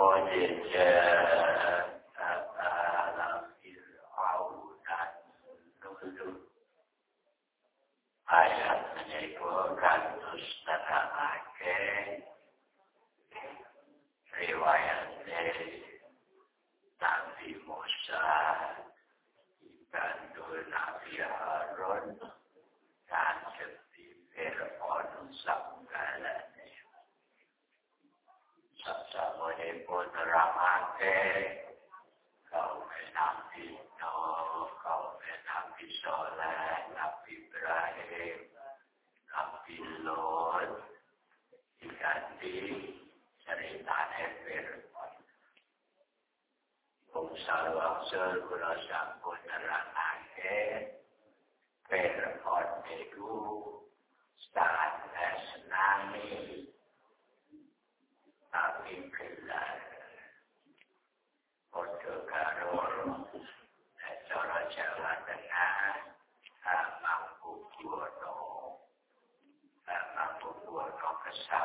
وجهك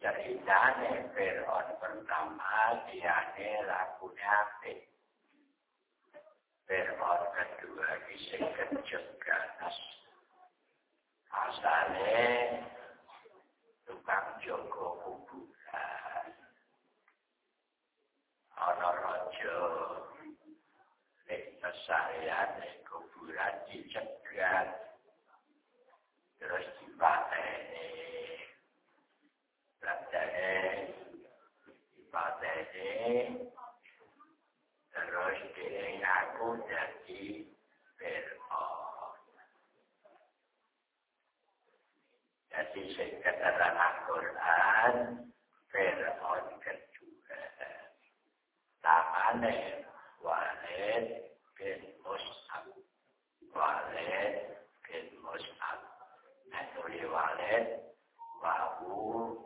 Ceritanya Fir'aun pertama dia lakunya apik. Fir'aun kedua bisa keceganas. Asalnya tukang joko kuburan. Ono rojo saya nek kuburan dicegat terus dipateni Berarti dipateni terus dia aku jadi Fir'aun jadi seketeran Al-Quran Fir'aun kedua namanya Walid bin Mus'ab. Walid bin Mus'ab. Nuri Walid, Wahu,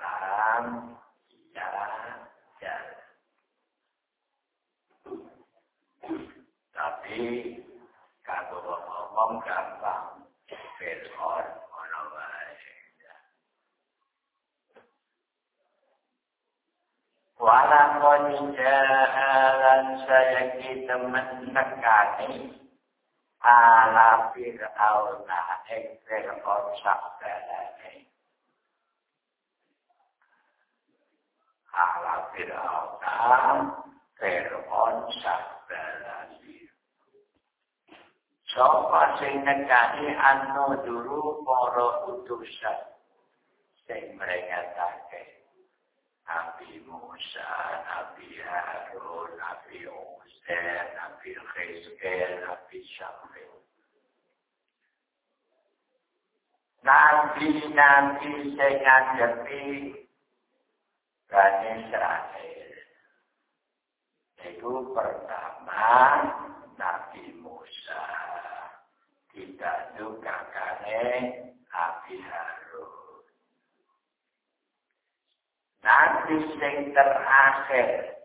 Ram, Ya, Jal. Tapi, kalau ngomong gampang, Fir'aun, orang Jalan saya kita menekani ala fir'auna ing fir'aun sakbalane. Ala fir'auna fir'aun sakbalane. Sopo sing nekani anu dulu para utusan sing meringatake Nabi Musa, Nabi Harun, Nabi Uzair, Nabi Khizkel, Nabi Syafir. Nabi-nabi sing ngadepi Bani Israel. Itu pertama Nabi Musa. Kita juga kane Nabi Harun. Nanti sing terakhir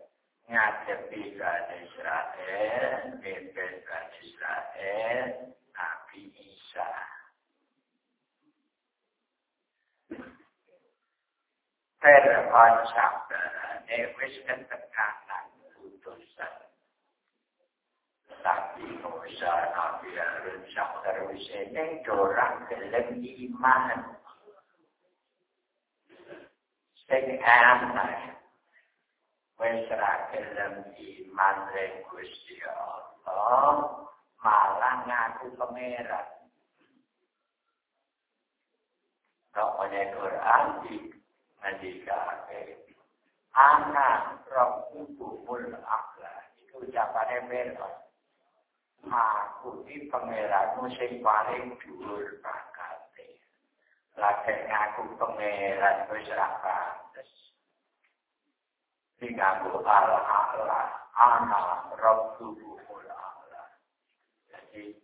ngadepi Bani Israel, mimpin Bani Israel, Nabi Isa. Fir'aun sabarane wis ketekanan putusan. Tapi Musa Nabi Harun sabar wis ini dorang gelem iman. Sing aneh wis ra gelem iman ing Gusti Allah malah ngaku pangeran Pokoknya Quran di Mandika Anak Rabbukumul Akla Itu ucapannya Fir'aun Aku di pangeranmu sing paling dhuwur bakate. lagi ngaku pengeran wis ra ngaku Allah Allah ana rabbuhu Allah jadi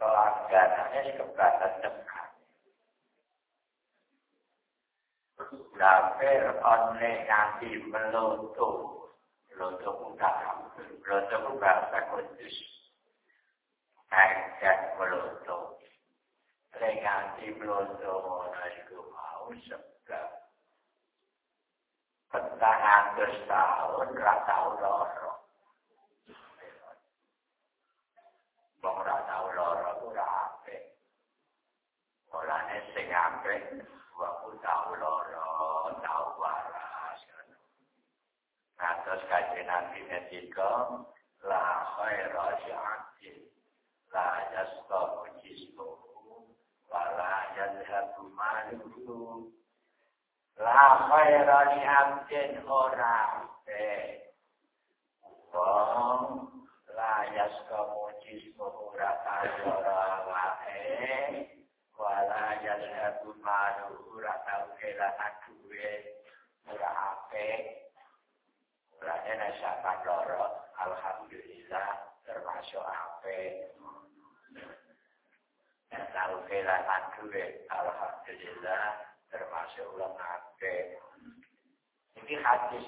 pelangganannya kebatas dekat Laper onne nganti meloto Meloto utara Meloto bahasa kudus Agak meloto Nganti meloto Naiku mau sebab Petang atus tahun Ratau loro Bang ratau loro Kurape Mulanya sing apik Waku tahu loro, tahu waras. Atas kajian nanti la khaira sya'atin, la yastamu jismuhu, wa la yadhatu maluhu. La khaira li'abdin orang Wong la yastamu jismuhu rata yara wa'e, wala yalhatu malu ura tau kelangan duwe. Ura ape ura ena siapa loro. Alhamdulillah termasuk ape tau kelangan duwe alhamdulillah termasuk ulang ape ini hadis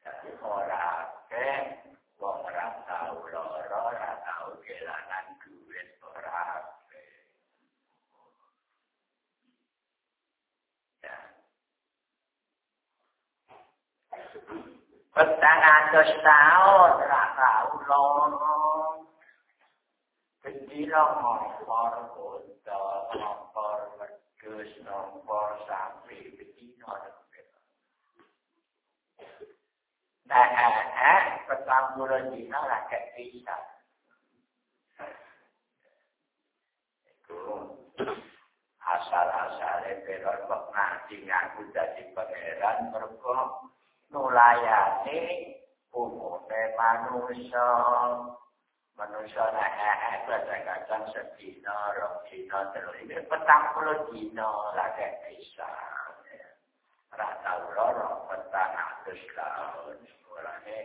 jadi orang ape wong ora tau loro ora tau kelangan duit ora Petang atus tahun, rakau lorong. Kedila ngompor kuda, ngompor wedus, ngompor bedino Nah, eh, petang bulan dino rakyat bisa. Asal-asalnya peron pengantin aku jadi pangeran nulayani umumnya manusia manusia eh dina, petang puluh dina bisa rata loro petang atus tahun orangnya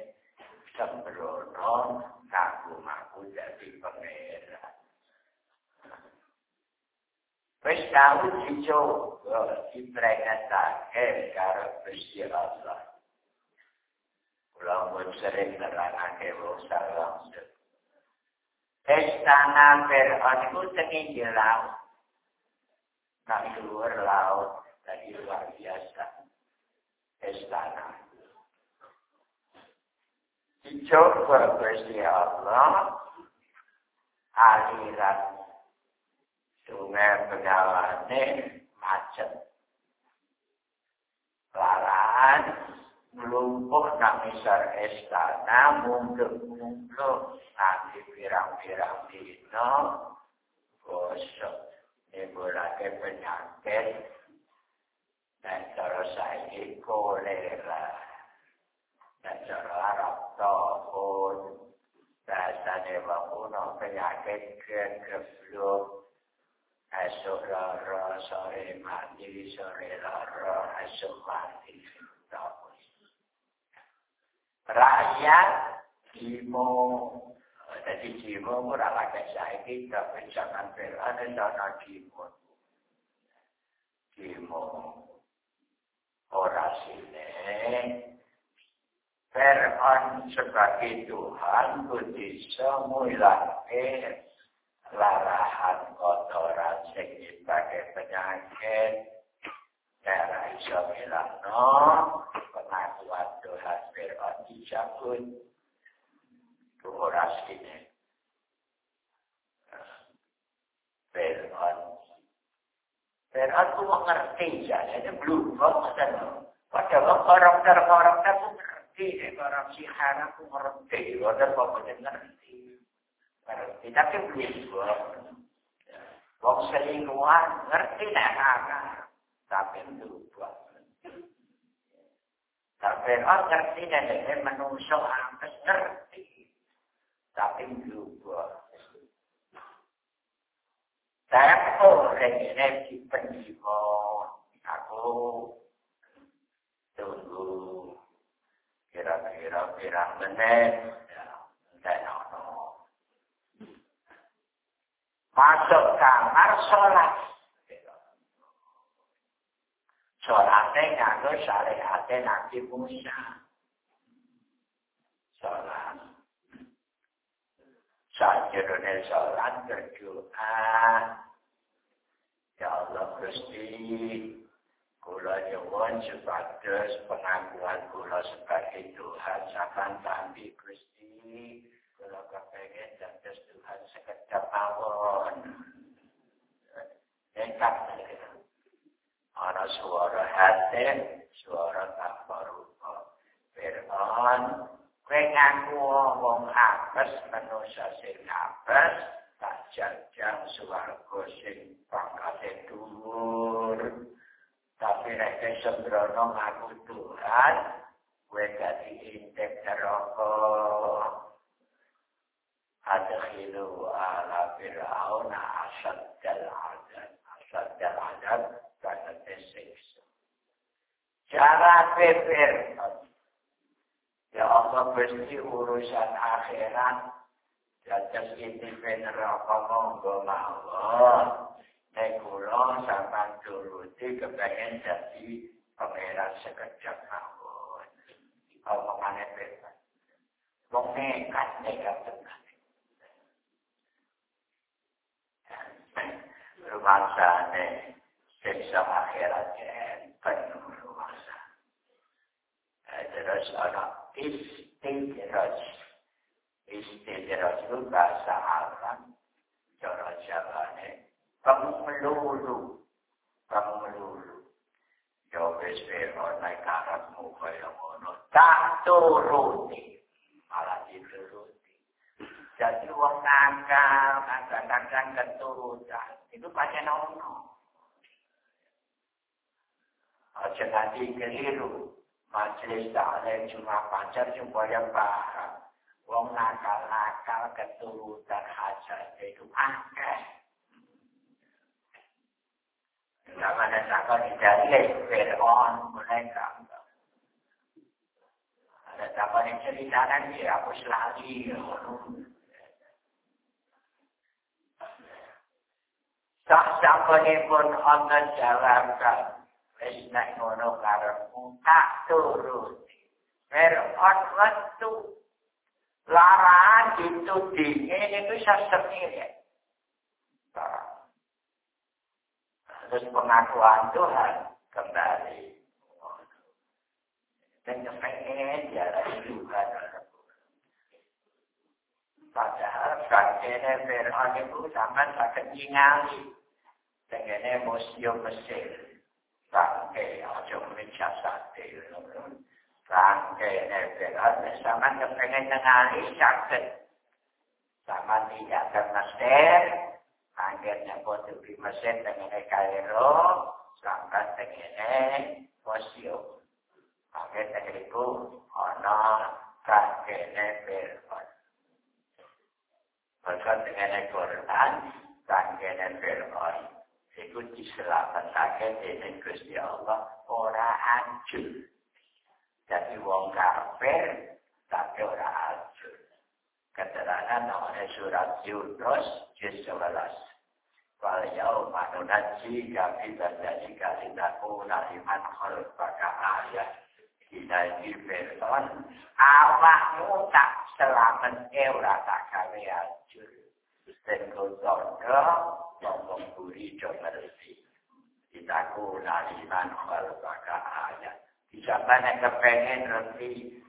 sembrono ngaku-ngaku jadi pangeran Wis tahu dicoba diperingatake karo Gusti Allah. Kula pun sering nerangake wong langsung. Istana Fir'aun itu tinggi laut. Nah, luar laut dari luar biasa. Istana. Dicoba Gusti Allah aliran sungai penyawane macet. Laran melumpuh nak misal istana munduk-munduk nanti pirang-pirang dino gosok nimbulake penyakit dan cara saiki kolera. Dan cara Arab tahun. Bahasanya bangunan penyakit kegeblok esok lara sore mati sore lara esok mati. Rakyat Jimo jadi Jimo ora pakai saiki tapi jangan bela dana Jimo Jimo ora sini Fir'aun sebagai Tuhan bisa mulai larahan kotoran sing sebagai penyakit. Cara iso milano pengakuan Tuhan Fir'aun dicabut Tuhoras ini Fir'aun Fir'aun itu mengerti ya Ini belum Padahal karakter-karakter itu ngerti. Orang si haram itu ngerti. Wadah pokoknya ngerti. Tapi belum Wong selingkuhan ngerti nek tapi berubah. Tapi orang ngerti dan dia menungso ngerti. Tapi Tempo rene dipenimo aku tunggu. Kira-kira pirang menit. Dan ono masuk kamar sholat. Sholatnya nganggo syariatnya Nabi Musa sholat sajrone sholat berdoa ya Allah Gusti kula nyuwun supados pengakuan kula sebagai Tuhan sakan tampi Gusti kula kepengen dados Tuhan sekedap mawon Engkak ana suara hati Ngaku wong apes manusia sing apes tak jajang suarga sing pangkate dhuwur Tapi nek sembrono ngaku Tuhan, kowe dadi intek neraka. Adkhilu ala fir'aun asad dal adab. Asad dal adab karena tersiksa. Cara pepir. Ya Allah pasti urusan akhirat. Jajas ini neraka monggo mawon. Nek kula sampean turuti kepengen dadi pangeran sekejap mawon. Omongane bebas. Wong nekat nekat tenan. Rumasane siksa akhirat penuh rumasa. Terus ada istidraj. Istidraj itu bahasa Arab. Cara Jawa kamu melulu, kamu melulu. Ya wis ono nek karepmu kaya ngono, tak turuti. Malah dituruti. Jadi wong nakal, kadang-kadang keturutan. Itu pancen ono. Aja nanti keliru. Majelis taklim cuma pacar supaya paham. Wong nakal-nakal keturutan hajat itu akeh. Zaman takkan dicari Fir'aun mereka. Ada takkan diceritakan dia aku selagi. Tak sampai pun Allah jawabkan. Nek ngono karepmu tak turuti. Fir'aun waktu larangan itu dingin itu sesengir. terus pengakuan Tuhan kembali. Dan kepengen jalan Tuhan. Padahal kakeknya Fir'aun itu sama sakit ingali. Dengan museum Mesir. Bangke, aja mencah sate. Bangke, Fir'aun sama kepengen ngali sakit. Sama tidak ke Mesir, akhirnya foto di mesin dengan Kairo sampai dengan museum. Akhirnya itu ana kakeknya Fir'aun. Maka dengan Quran, kakeknya Fir'aun. Itu diselamatkan dengan Gusti Allah, ora hancur. Jadi wong kafir, tapi ora hancur. Keterangan oleh surat Yunus, juz 11. Wal yauma nunajji kami badani kalinakuna liman khalfaka ayat Dinaji Fir'aun Awakmu tak selamat ewra tak kami hancur Kutondo Ngomong buri jo ngerti Ditaku liman khalfaka ayat Bisa banyak kepengen ngerti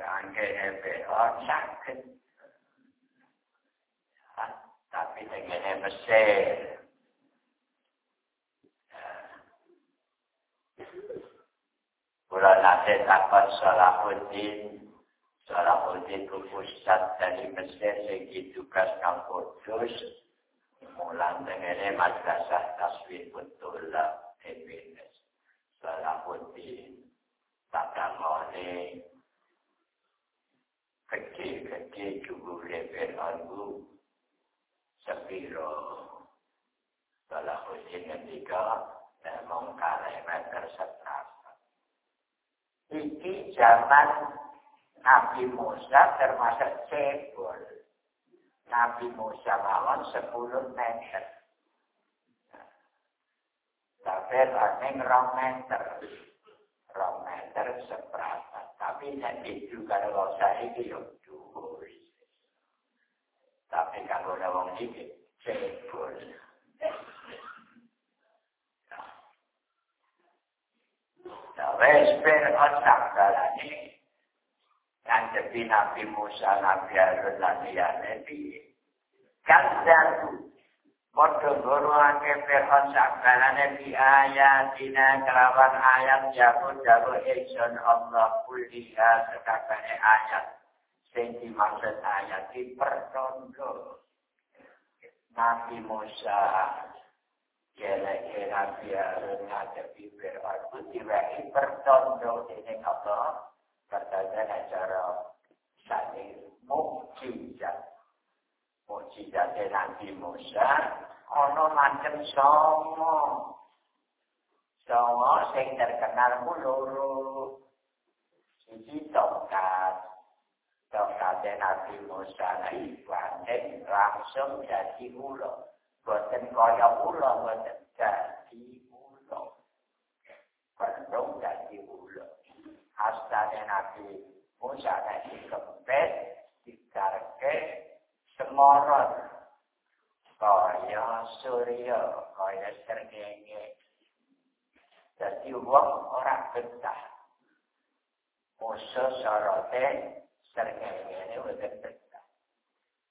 Bangke Fir'aun sakit. Tapi dengan Mesir. Kula nate takon Salahuddin, Salahuddin ku pusat dari Mesir segi tugas kang kudus, mulang dengan madrasah taswir betul lah, EBS. Salahuddin, tak damone, kecil-kecil cukup level albu, sepiro Buddha dan mengkalai meter seberapa. Iki zaman Nabi Musa termasuk cebol. Nabi Musa mawon 10 meter. Tapi running rong meter. Rong meter seberapa. Tapi nanti juga kalau saya itu yang Tapi kalau ada orang ini, cebol. Wes Fir'aun sakbalane ngandepi Nabi Musa, Nabi Harun lan liyane piye. Kadang Padha goroake Fir'aun sakbalane di ayatina kelawan ayat jago jago ingsun Allah kuliha sekabehane ayat. Sing dimaksud ayat iki pertondo Nabi Musa kira-kira biar ngadepi berwaktu diwaki bertondo ini apa katanya acara saking mukjizat mukjizat Nabi Musa ono macam songo. Songo sing terkenal muluru. Siji tongkat. Tongkat Nabi Musa naik langsung jadi ulo boten kaya ula boten dadi ula Bandung ula Dikarke semorot. Kaya surya kaya srengenge. Dadi wong ora betah. Musuh sorote srengenge ini boten betah.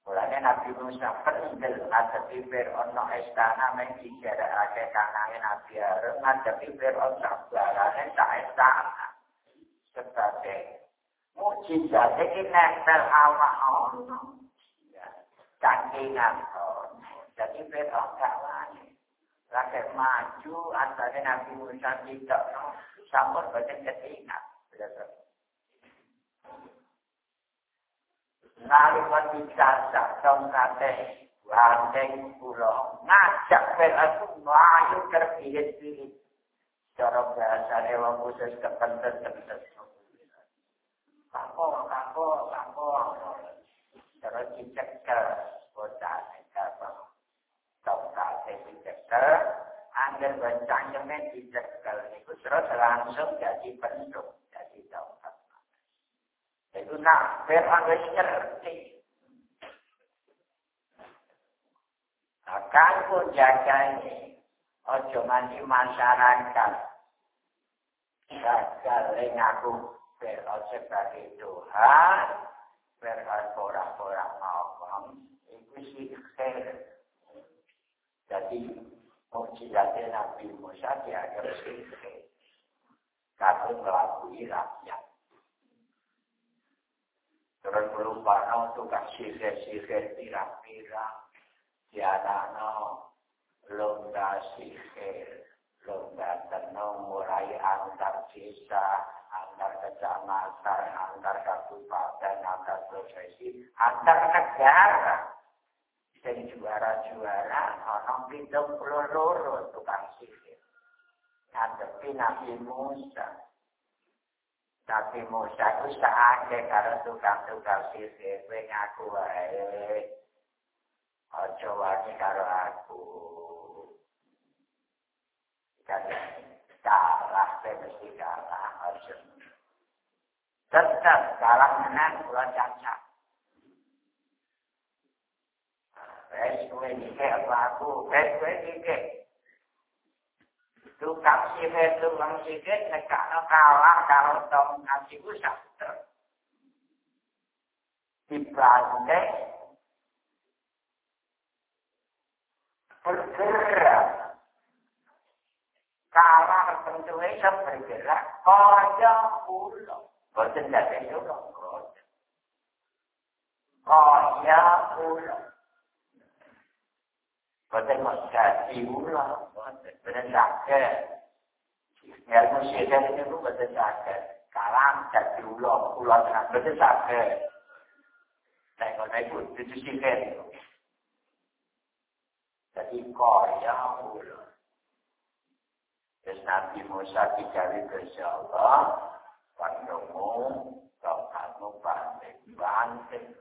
Mulanya Nabi Musa peninggal ngadepi Fir'aun no istana menjijarake kanange Nabi Harun ngadepi Fir'aun sabarane sak istana. Sebagai mujizat iki nempel awak ono. Cangkingan ono. Jadi Fir'aun gak wani. Lagi maju antara Nabi Musa tidak no. Sampun baca ketingat. nalika dijajah tongkate wandeng kula ngajak aku mlayu terpilih-pilih cara bahasa wong khusus kepentet-kepentet Kapo, kapo, kapo, terus dicekel, bocah apa, tongkate dicekel, angin bencangnya dicekel, itu terus langsung jadi bentuk, jadi tongkat. Itu nak wis ngerti. Akan pun jaga ini, ojo mandi masyarakat. Gagal ngaku Fir'aun sebagai Tuhan, Fir'aun orang-orang ngomong, itu sihir. Jadi, mujizatnya Nabi Musa dianggap sihir. Kalau melakui rakyat. Terus melupakan tukang sihir-sihir pirang-pirang. Dianakno lomba sihir. Lomba tenung mulai antar desa, antar kecamatan, antar kabupaten, antar profesi, antar negara. Jadi juara-juara, orang pintu peluru tukang sihir. Ngadepi Nabi Musa. Nabi Musa itu seake karo tukang-tukang sisir, kowe ngaku wae. Aja wani karo aku. Kan kalah kowe mesti kalah aja. Tetap kalah menang cacat. Wes kowe iki aku, wes kowe iki tukang sihir tukang sihir nekak no kalah kalau tong ngasih usah dibanding bergerak kalah mencuai sampai gerak kaya ulo. Boten dadi ulo. Kaya ulo. Boten maskaji ulo. Boten sake. Ilmu sihir itu boten sake. Kalam dadi ulo. Ulo tenan boten sake. Tengok naik itu sihir. Jadi kaya ulo. Terus Nabi Musa dicari Gusti Allah, pandemu, kamu banting-banting.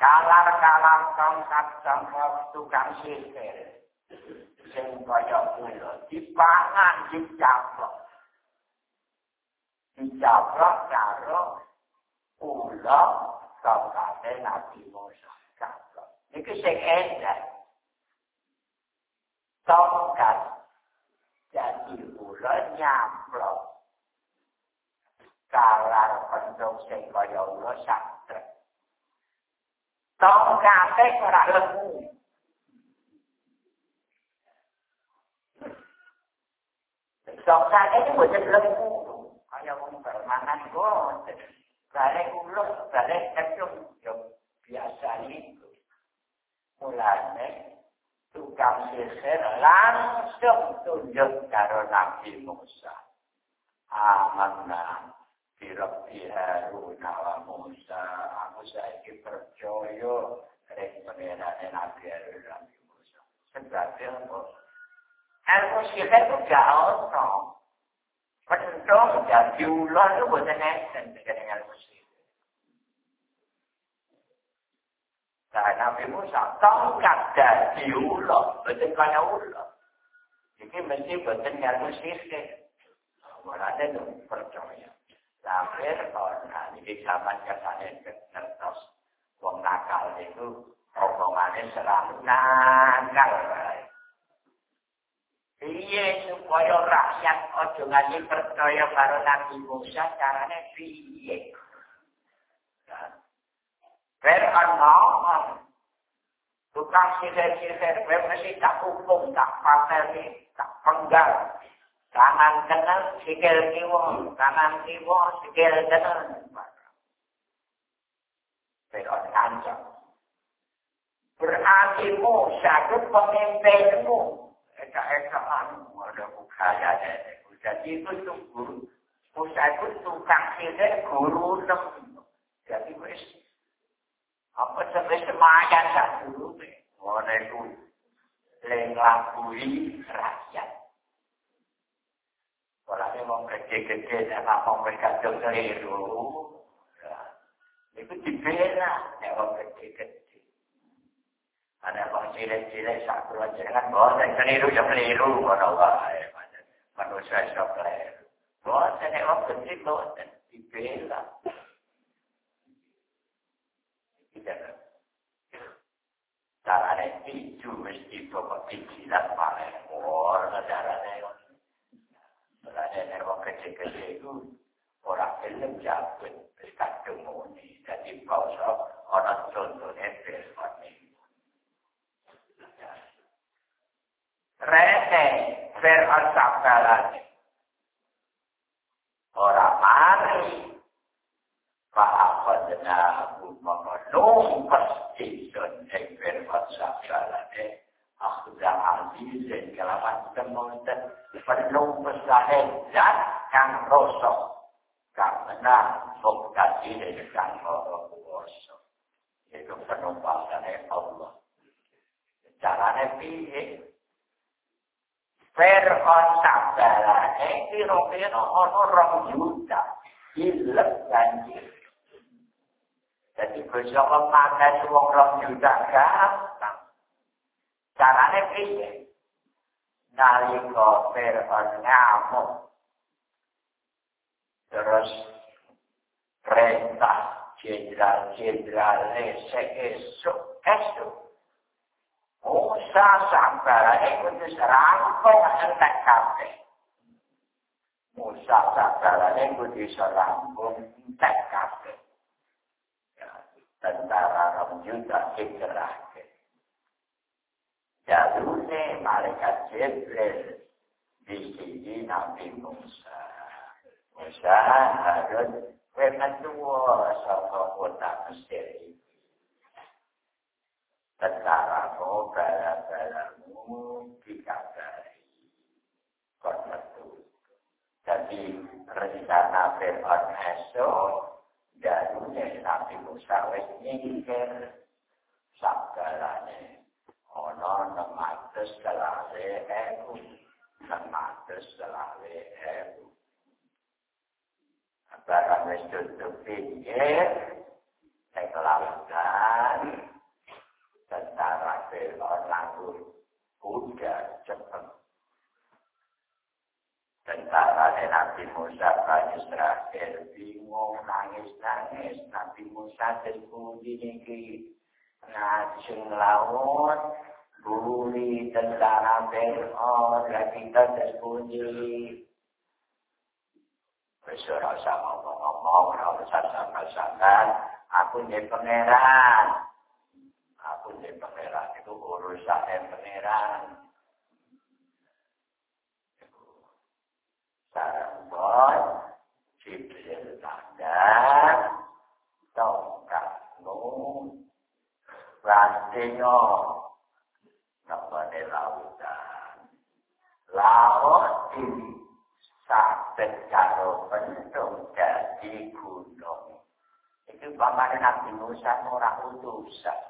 Kalar-kalar tongkat tongkat tukang sihir. Sing kaya kula dipangan dicaplok. Dicaplok karo ula tongkate Nabi Musa. Niki sing endah. Tongkat. Jadi ular nyamplok. Kalar pendung sing kaya ular sakit tongkate ora lemu. Tongkate itu bukan lemu. Kaya wong permanan kok kare ular kare kecung. Yo biasa itu mulane tukang sihir langsung tunjuk karo Nabi Musa. Amanna Birabbi Haruna wa Musa. Aku saiki percaya rek pengenane Nabi Harun Nabi Musa. Sebab apa? Ilmu sihir itu gak ono. Pentung dan diulang itu bukan esen dengan sihir. Nah, Nabi Musa tongkat dari ulo, betul kaya ulo. Ini mesti betul nyaru sihir. Mulanya itu percaya. Sampai kalau ini zaman kesannya ngertos. Wong nakal itu omongannya selalu nakal. Iya supaya rakyat ojo percaya karo Nabi Musa caranya piye. Fir'aun ngomong. Tukang sihir-sihir, gue mesti tak hukum, tak pateli, tak penggal. Tangan kenal, sikil kiwa, tangan kiwa, sikil kenal. Fir'aun ngancam. Berarti Musa itu pemimpinmu. Eka-ekaan, ada bukaya Jadi itu tuh guru. Musa itu tukang sihir, guru Jadi wis apa sampai semayan tak dulu Mana itu lenglakui rakyat. Kalau ada mau gede-gede dan mau mereka keliru, itu dibela yang gede-gede. Ada orang cilik-cilik aja kan, bahwa saya keliru ya keliru, kalau wahai manusia sok keliru. Bahwa saya orang gede, bahwa dibela. darane ijo mesti bapak pikiran paling mur darane darane nek wong kecil-kecil iku ora gelem jabut wis kadung muni. Dadi orang ana contone pirmane Rete per asabdalane ora mari Pak Abadna maka dong pasti son ekber bahasa kalane akhda aziz dan kalaman temonten penuh pesahen dan kang rosok karena mengkaji dan kang loro kuoso itu penuh bahasane Allah carane piye Fir'aun sabarane kira-kira ana rong juta ilek janji jadi Gusti Allah makan wong rong juta gampang. Carane piye? Nalika Fir'aun ngamuk. Terus perintah jenderal-jenderal esok esok. Musa sabarane kudu rampung entek kabeh. Musa sabarane kudu rampung entek kabeh. Tentara rong juta dikerahkan. Jalurnya malaikat Jibril di sini Nabi Musa. Musa harus mentua sama kota Mesir ini. Tentaramu, bala-balamu dikabari. Metu. Jadi rencana Fir'aun esok Jalune Nabi Musa wis nyingkir sabarane ana 600 atus selawe ewu. Sematus selawe ewu. Barang wis tutup pinggir, saya kelautan, tentara belon langsung kuda cepet. Tentara Nabi Musa Bani Israel bingung nangis-nangis. Nabi Musa terpuji niki ngajeng laut. Buri tentara belon, lagi kita. Wis ora usah ngomong-ngomong, ora usah sampe-sampe. Aku nek pangeran. Aku nek pangeran itu urusan pangeran. Sarambon, Jibril tanda, tongkat nu, rantinyo, namanya lautan. Laut ini sampai karo bentuk jadi gunung. Itu paman Nabi Musa orang utusan.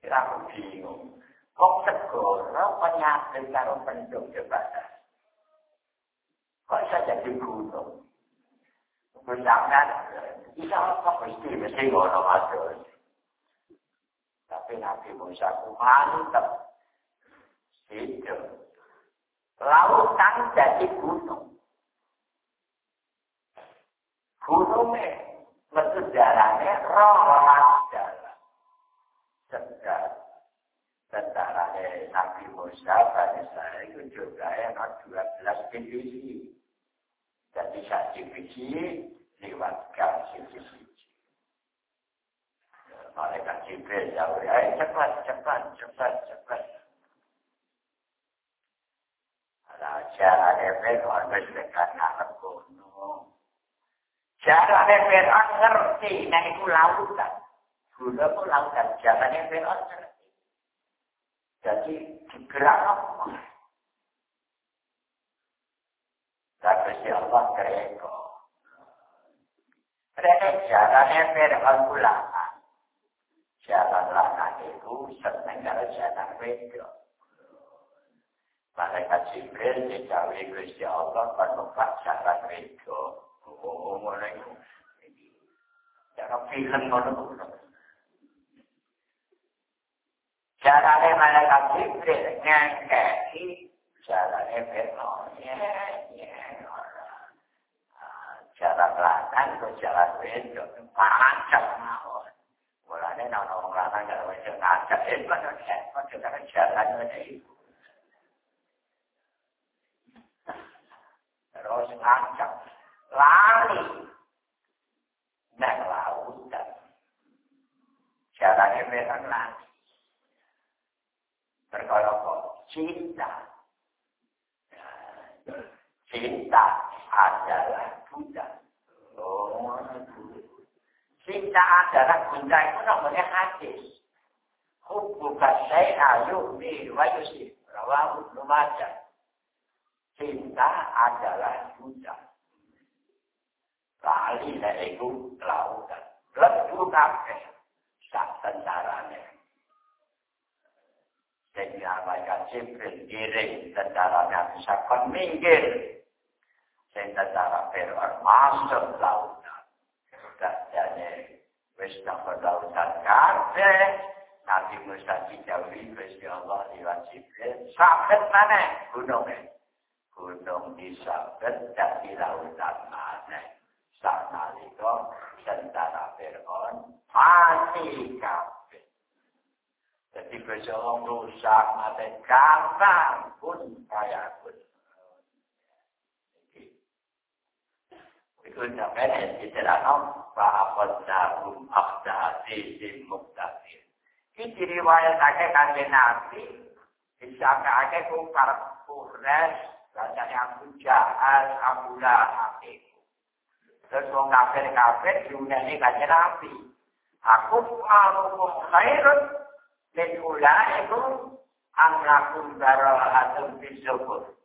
Kira aku bingung. Kok segoro penyakit karo bentuk jabatan? Kok bisa jadi gunung? Misalkan, bisa apa mesti mesti ngono masuk. Tapi Nabi Musa ku mantep. Lautan jadi gunung. Gunungnya, metu jalannya rolas jalan. Sedar. Tentaranya Nabi Musa pada saya itu juga yang 12 divisi. Jadi satu divisi lewat garis divisi. Malaikat Jibril jauh, ayo cepat, cepat, cepat, cepat. Carane Fir'aun wis tekan ngarep kono. Carane Fir'aun ngerti nek iku lautan. Gula ku lautan, carane Fir'aun ngerti. Jadi digerak apa? Tapi si Indonesia lahirnya dengan ulama. Jalan lanang itu setengah jalan beda. mereka Jibril dikawin Gusti Allah jalan beda. Ngomong-ngomong itu. Cara film ngono Carane malaikat Jibril ngangkei jarane Fir'aun. Ya, ya. Cara belakang ke jalan wedok, pancap mawon. Mulane wong lanang karo ngajak, eh jalan ngene terus mereka lari perkara cinta. Cinta adalah Buddha oh cinta adalah Buddha itu namanya hadis hubbuka syai'a yu'mi wa yusif cinta adalah buta. Lali itu lautan. Lebu kabeh sak tentarane. Sehingga mereka Jibril giring tentaranya bisa minggir. Tentara Fir'aun masuk lautan. Dadanya wis nang lautan kabeh. Nabi Musa dijauhi Gusti Allah lewat Jibril. Sampai mana gunungnya? gunung disabet dari lautan mana. Sana itu tentara Fir'aun mati kabeh. Jadi besok rusak mati gampang pun kaya pun. Itu namanya diterangkan Fa'afad nahum akhda azizim muktadir. Ini diriwayatkan kanji Nabi. Disangka-ake kukar kures Bacanya aku jahat, aku lah Terus wong kafir-kafir diundang kajian Nabi. Aku ma'alukum khairun min ulaikum amlakum dara'atum bisubur.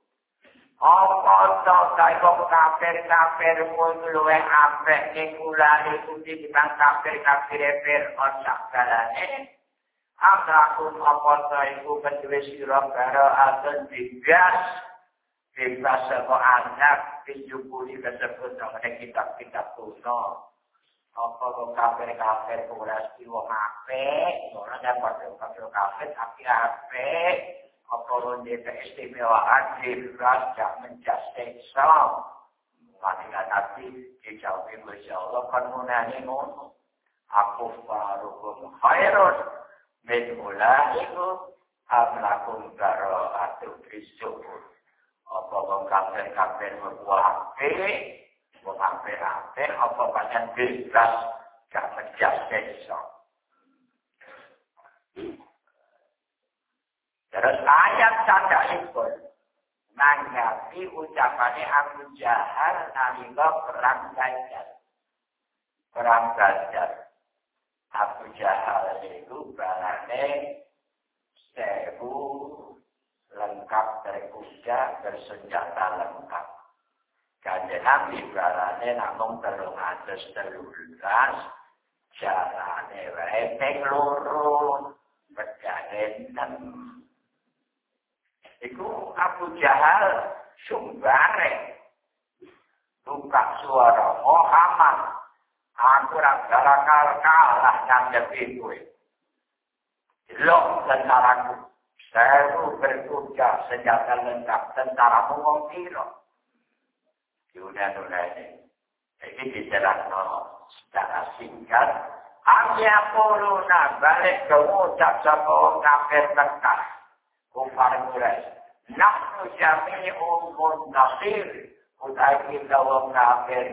Apa to kaya kafir-kafir pun luwe apik ning ulaikum di bidang kafir-kafir Fir'aun sakalane. Amrakum apa ta iku kedue sira karo aten digas bebas saka anak pinjupuli kasebut nang kitab-kitab kuno. Apa kok kafir-kafir kuras ki wong apik, ora dapat kafir kafir tapi apik. Ronde keistimewaan diras jak menjaseksa. Mati tapi dijawab Insya Allah kan munani ngono. Aku farukum khairun min ulaiku amlakum karo atu bisyukur. Apa wong kafir-kafir berkuape, wong kafir-kafir, apa pancen bebas gak menjas desa. Terus ayat canda itu nanggapi ucapannya Abu Jahal nalika perang Gajar. Perang Gajar. Abu Jahal itu berarti sebu lengkap kuda bersenjata lengkap. Kanjeng Nabi berarti namun telung atas telung belas, jarane wae ping. Iku Abu Jahal sumbare buka suara Muhammad. Aku rak galakal kalah nanggepi kowe. Lok tentaraku. Saya berkuda senjata lengkap tentara wong piro. Yaudah ini. Ini dijelaskan secara singkat. Hanya corona balik ke ucap sama kafir Mekah. Kufar Quraisy. Nahnu jami'un nasir. Utai kita wong kafir.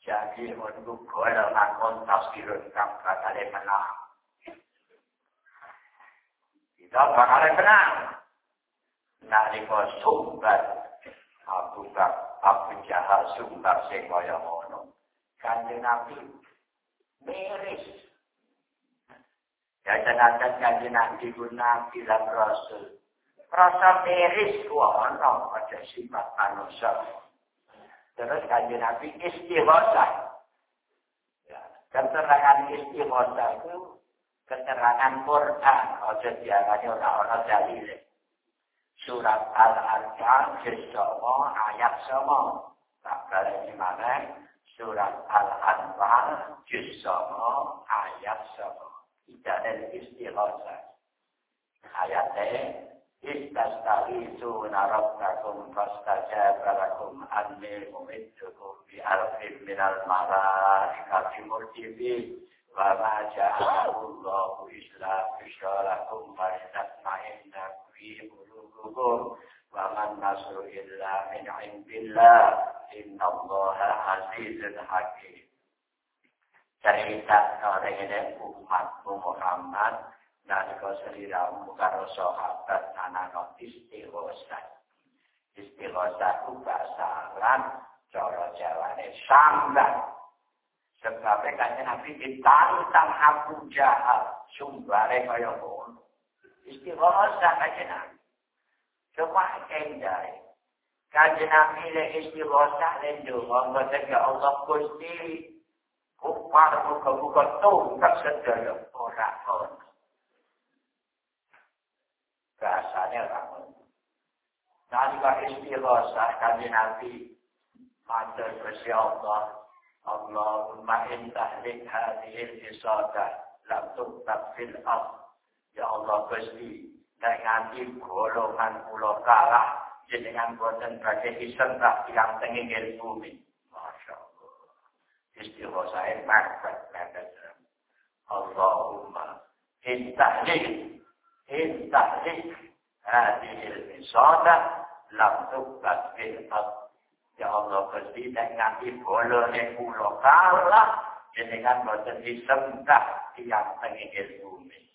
Jadi untuk golongan kontasirun kafir kali menang. Kita bakal menang. Nalika sumbat Abu Bakar Abu Jahal sumbat sing kaya. Kanjeng Nabi miris. Ya jenazah kanjeng Nabi ku Nabi lan Rasul. Rasa miris ku ono aja sifat manusia. Terus kanjeng Nabi istighosah. Ya, keterangan istighosah itu keterangan Quran. Ojo diarani orang-orang dalile. Surat Al-Anfal juz ayat 9. Tak balik mana? Surat Al-Anfal juz ayat 9. Tidak ada istighosah. Ayatnya استستغيثون ربكم فاستجاب لكم أني أمدكم بألف من الملائكة مردفين وما جعله الله إلا بشاركم ولتطمئن في قلوبكم. وما النصر إلا من عند الله. إن الله عزيز حكيم. Cerita oleh umatmu Muhammad nalika seliramu karo sahabat anana istighosa. Istighosa ku bahasa Arab cara Jawane. Sebab kanjeng Nabi ditantang Abu Jahal sumbare kaya ngono. Istighosa kanjeng Nabi. Cuma kendai. Kanjeng Nabi le istighosa le donga mboten ya Allah Gusti kupar muka-muka tungkak sedaya ora ono. Bahasanya ramun. Nalika istighosah kanjeng Nabi matur Gusti Allah Allahumma in tahlik hadhihi al-isada lam tuktab fil ard ya Allah Gusti nganti golongan kula kalah jenengan boten badhe isentak yang tenging bumi istighosahe marfat kandas Allahumma intahlik intahlik hadihil misalah lam tukbat fil Ya Allah Gusti nek nganti bolone kula kalah jenengan boten disembah tiyang tengene bumi.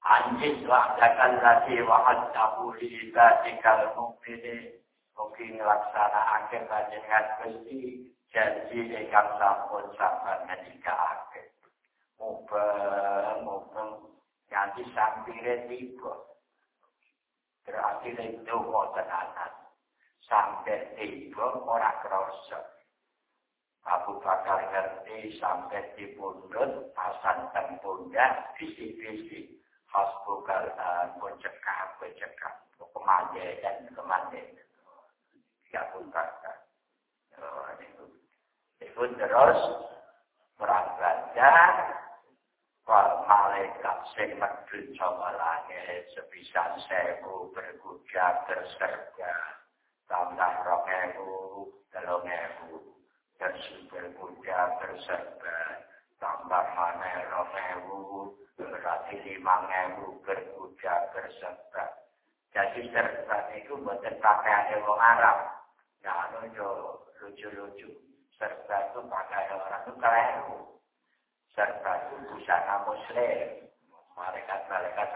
Anjis wahdakan lagi wahadabu li ibadikal mu'mini Mungkin laksana akhir dengan Gusti janji ingkang sampun sabar menika akhir Mubeng-mubeng nganti sampire tiba Berarti itu tenanan Sampai tiba orang kerasa Abu Bakar ngerti sampai di pundut, Hasan dan pundak, visi-visi. Hasbukal pun cekap, pun cekap. Dan kemande. Ya Abu Bakar. Itu terus perang belajar. Malaikat sing medun sama langit sebisa sewu berkuda berserga tambah rokewu telung ewu bersumber muda berserba tambah mana romewu berarti lima ewu berkuda berserba jadi serba itu buatan pakaian orang Arab nah itu lucu-lucu serba itu pakai orang itu keliru. Serba itu busana muslim. Malaikat-malaikat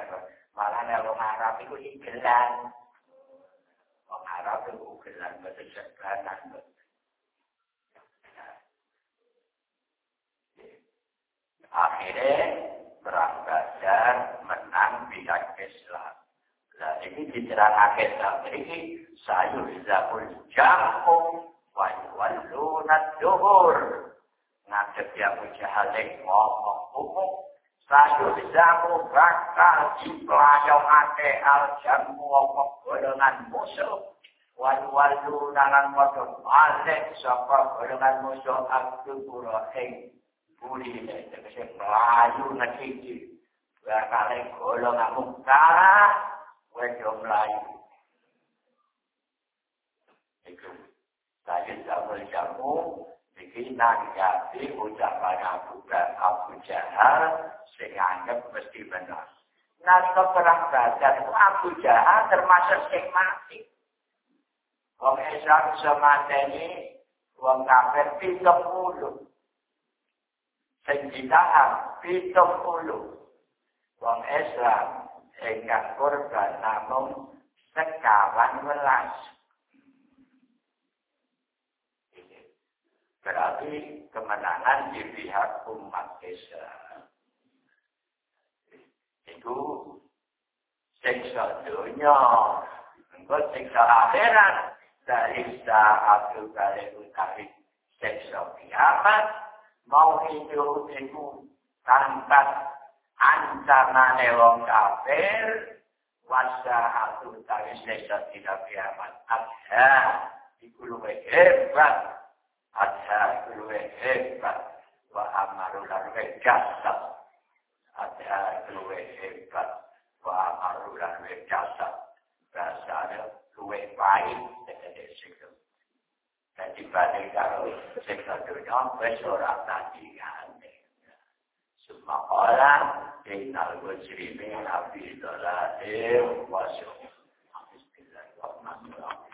malah orang Arab itu igelan orang Arab itu igelan betul serba akhirnya perang Badar menang pihak Islam. Nah ini diterangkan dalam ini sayur zakul jangkung walunat duhur. Ngadep yang ujahalik ngomong hukum sayur zakul bakal dipelajaran al jambu ngomong golongan musuh. Wal-walu nalan modal balik sapa golongan musuh abdu ing budi tegese melayu ngeciki bakale golong amuk kalah wedo melayu saya jamul jamu iki nang jadi ucapan Abu Abu Jahal sing anggap mesti benar. Nalika perang Badar itu Abu Jahal termasuk sing mati. Wong Islam semateni wong kafir pitung puluh. sing ditahan pitung puluh wong Islam ingkang korban namung sekawan welas berarti kemenangan di pihak umat Islam. Itu siksa dunia engkau siksa akhirat. Dari saat itu kali utawi siksa kiamat. Mau hidup itu tanpa ancaman wong kafir wasa aku tawi sesa tidak kiamat. Ada iku luwe hebat ada luwe hebat. Wa amaru luwe jasad. Ada luwe hebat. Wa amaru luwe jasad. Rasanya luwe baik dengan sikap dan dibanding kalau sektor dunia wes orang tandingan semua orang tinggal muslimin abdi dolalim wasyuk